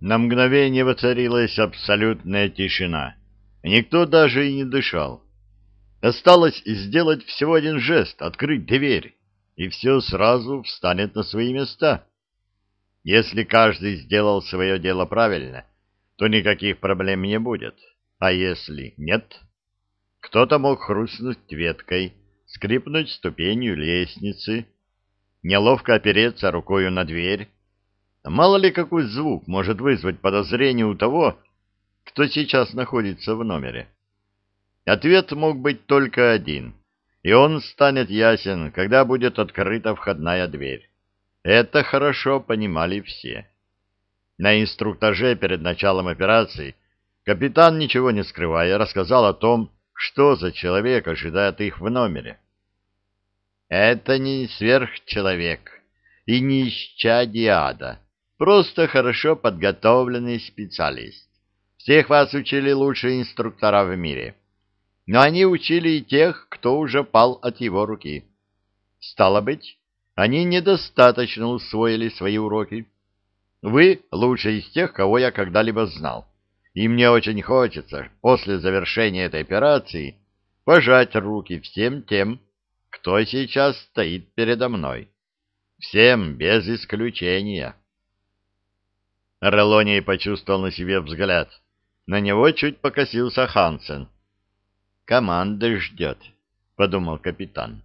На мгновение воцарилась абсолютная тишина. Никто даже и не дышал. Осталось сделать всего один жест — открыть дверь, и все сразу встанет на свои места. Если каждый сделал свое дело правильно, то никаких проблем не будет. А если нет? Кто-то мог хрустнуть веткой, скрипнуть ступенью лестницы, неловко опереться рукою на дверь. Мало ли какой звук может вызвать подозрение у того, кто сейчас находится в номере. Ответ мог быть только один, и он станет ясен, когда будет открыта входная дверь. Это хорошо понимали все. На инструктаже перед началом операции капитан, ничего не скрывая, рассказал о том, что за человек ожидает их в номере. Это не сверхчеловек и не исчадие ада, просто хорошо подготовленный специалист. Всех вас учили лучшие инструктора в мире. Но они учили и тех, кто уже пал от его руки. Стало быть, они недостаточно усвоили свои уроки. Вы лучший из тех, кого я когда-либо знал. И мне очень хочется после завершения этой операции пожать руки всем тем, кто сейчас стоит передо мной. Всем без исключения. Релоний почувствовал на себе взгляд. На него чуть покосился Хансен. «Команда ждет», — подумал капитан.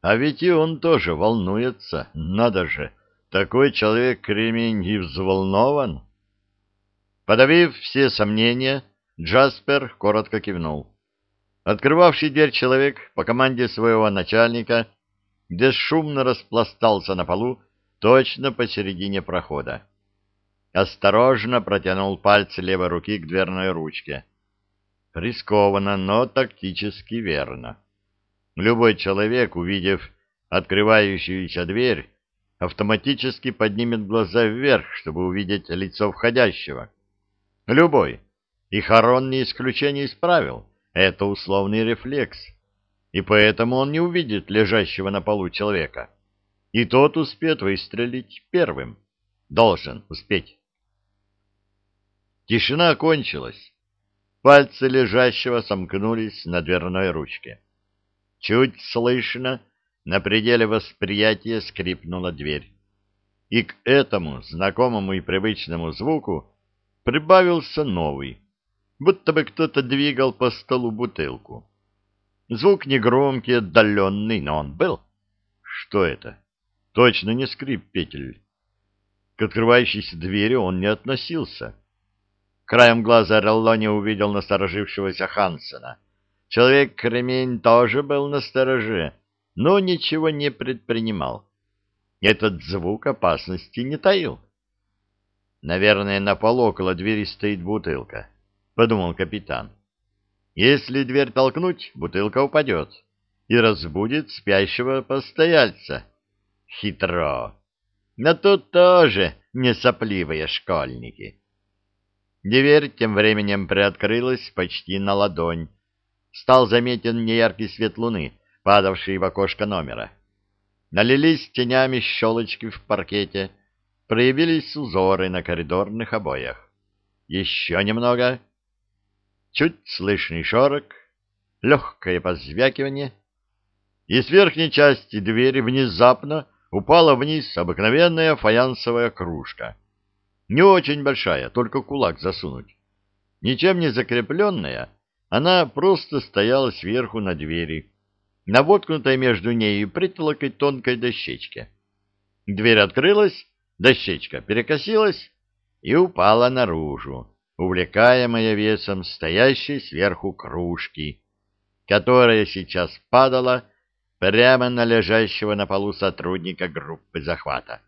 А ведь и он тоже волнуется. Надо же, такой человек-кремень и взволнован. Подавив все сомнения, Джаспер коротко кивнул. Открывавший дверь человек по команде своего начальника бесшумно распластался на полу точно посередине прохода. Осторожно протянул пальцы левой руки к дверной ручке. Рискованно, но тактически верно. Любой человек, увидев открывающуюся дверь, автоматически поднимет глаза вверх, чтобы увидеть лицо входящего. Любой. И Харон не исключение из правил. Это условный рефлекс. И поэтому он не увидит лежащего на полу человека. И тот успеет выстрелить первым. Должен успеть. Тишина кончилась. Пальцы лежащего сомкнулись на дверной ручке. Чуть слышно, на пределе восприятия скрипнула дверь. И к этому знакомому и привычному звуку прибавился новый, будто бы кто-то двигал по столу бутылку. Звук негромкий, отдаленный, но он был. Что это? Точно не скрип петель. К открывающейся двери он не относился. Краем глаза Реллони увидел насторожившегося Хансена — Человек-кремень тоже был на стороже, но ничего не предпринимал. Этот звук опасности не таил. «Наверное, на полу около двери стоит бутылка», — подумал капитан. «Если дверь толкнуть, бутылка упадет и разбудит спящего постояльца. Хитро. Но тут тоже не сопливые школьники». Дверь тем временем приоткрылась почти на ладонь, стал заметен неяркий свет луны, падавший в окошко номера. Налились тенями щелочки в паркете, проявились узоры на коридорных обоях. Еще немного. Чуть слышный шорох, легкое позвякивание, и с верхней части двери внезапно упала вниз обыкновенная фаянсовая кружка. Не очень большая, только кулак засунуть. Ничем не закрепленная, она просто стояла сверху на двери, на воткнутой между нею притолокой тонкой дощечке. Дверь открылась, дощечка перекосилась и упала наружу, увлекаемая весом стоящей сверху кружки, которая сейчас падала прямо на лежащего на полу сотрудника группы захвата.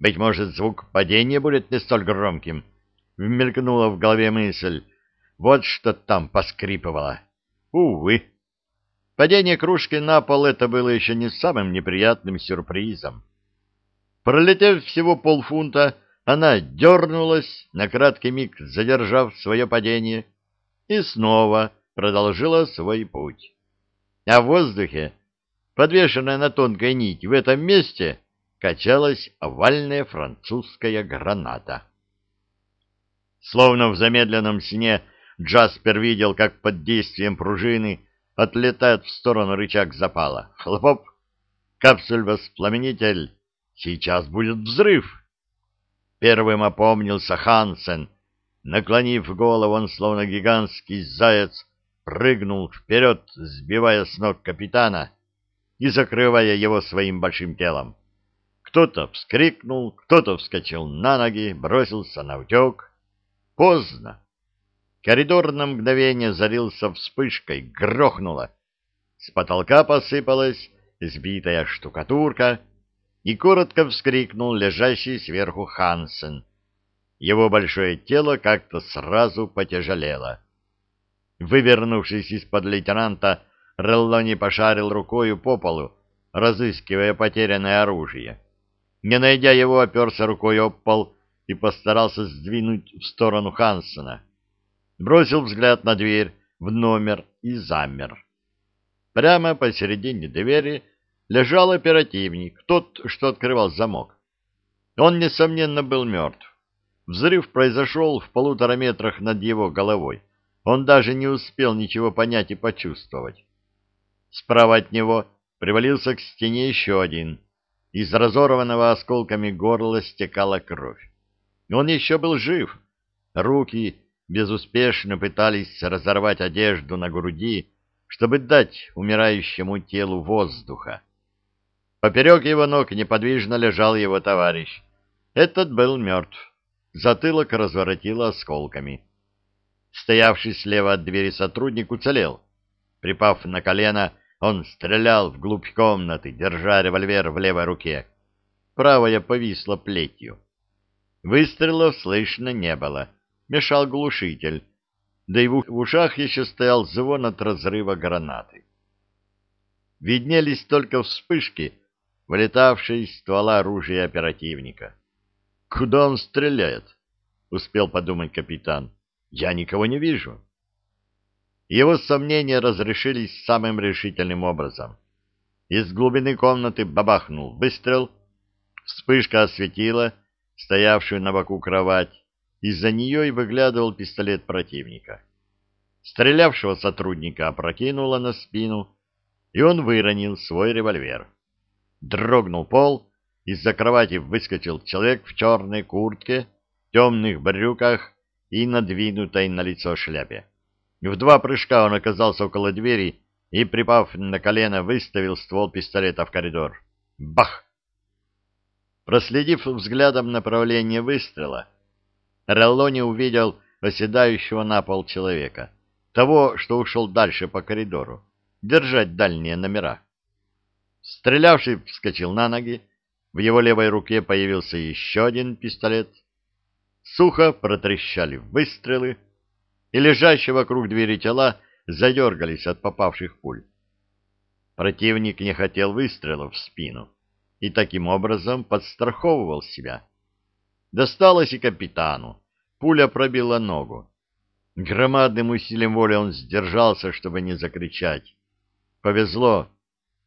«Быть может, звук падения будет не столь громким», — вмелькнула в голове мысль, вот что там поскрипывало. Увы. Падение кружки на пол это было еще не самым неприятным сюрпризом. Пролетев всего полфунта, она дернулась, на краткий миг задержав свое падение, и снова продолжила свой путь. А в воздухе, подвешенная на тонкой нить, в этом месте качалась овальная французская граната. Словно в замедленном сне Джаспер видел, как под действием пружины отлетает в сторону рычаг запала. Хлопоп! Капсуль-воспламенитель! Сейчас будет взрыв! Первым опомнился Хансен. Наклонив голову, он, словно гигантский заяц, прыгнул вперед, сбивая с ног капитана и закрывая его своим большим телом. Кто-то вскрикнул, кто-то вскочил на ноги, бросился на утек. Поздно. Коридор на мгновение зарился вспышкой, грохнуло. С потолка посыпалась сбитая штукатурка, и коротко вскрикнул лежащий сверху Хансен. Его большое тело как-то сразу потяжелело. Вывернувшись из-под лейтенанта, Реллони пошарил рукою по полу, разыскивая потерянное оружие. Не найдя его, оперся рукой об пол и постарался сдвинуть в сторону Хансена. Бросил взгляд на дверь в номер и замер. Прямо посередине двери лежал оперативник, тот, что открывал замок. Он, несомненно, был мертв. Взрыв произошел в полутора метрах над его головой. Он даже не успел ничего понять и почувствовать. Справа от него привалился к стене еще один — из разорванного осколками горла стекала кровь. Он еще был жив. Руки безуспешно пытались разорвать одежду на груди, чтобы дать умирающему телу воздуха. Поперек его ног неподвижно лежал его товарищ. Этот был мертв. Затылок разворотило осколками. Стоявший слева от двери сотрудник уцелел. Припав на колено, он стрелял вглубь комнаты, держа револьвер в левой руке. Правая повисла плетью. Выстрелов слышно не было. Мешал глушитель. Да и в ушах еще стоял звон от разрыва гранаты. Виднелись только вспышки, вылетавшие из ствола оружия оперативника. «Куда он стреляет?» — успел подумать капитан. «Я никого не вижу». Его сомнения разрешились самым решительным образом. Из глубины комнаты бабахнул выстрел, вспышка осветила стоявшую на боку кровать, из-за нее и выглядывал пистолет противника. Стрелявшего сотрудника опрокинуло на спину, и он выронил свой револьвер. Дрогнул пол, из-за кровати выскочил человек в черной куртке, темных брюках и надвинутой на лицо шляпе. В два прыжка он оказался около двери и, припав на колено, выставил ствол пистолета в коридор. Бах! Проследив взглядом направление выстрела, Реллони увидел оседающего на пол человека, того, что ушел дальше по коридору, держать дальние номера. Стрелявший вскочил на ноги, в его левой руке появился еще один пистолет. Сухо протрещали выстрелы, и лежащие вокруг двери тела задергались от попавших пуль. Противник не хотел выстрелов в спину и таким образом подстраховывал себя. Досталось и капитану. Пуля пробила ногу. Громадным усилием воли он сдержался, чтобы не закричать. Повезло.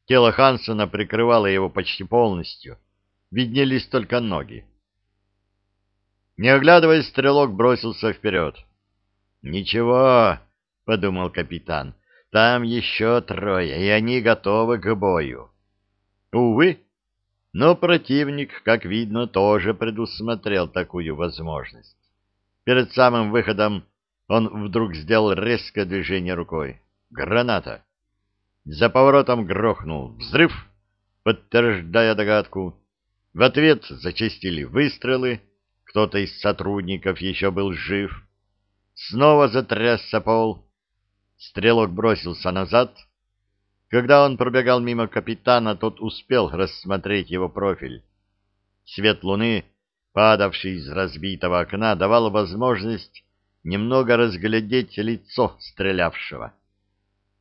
Тело Хансона прикрывало его почти полностью. Виднелись только ноги. Не оглядываясь, стрелок бросился вперед. «Ничего», — подумал капитан, — «там еще трое, и они готовы к бою». Увы, но противник, как видно, тоже предусмотрел такую возможность. Перед самым выходом он вдруг сделал резкое движение рукой. Граната. За поворотом грохнул взрыв, подтверждая догадку. В ответ зачистили выстрелы, кто-то из сотрудников еще был жив. Снова затрясся пол. Стрелок бросился назад. Когда он пробегал мимо капитана, тот успел рассмотреть его профиль. Свет луны, падавший из разбитого окна, давал возможность немного разглядеть лицо стрелявшего.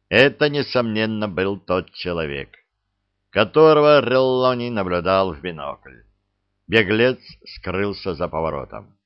Это, несомненно, был тот человек, которого Реллони наблюдал в бинокль. Беглец скрылся за поворотом.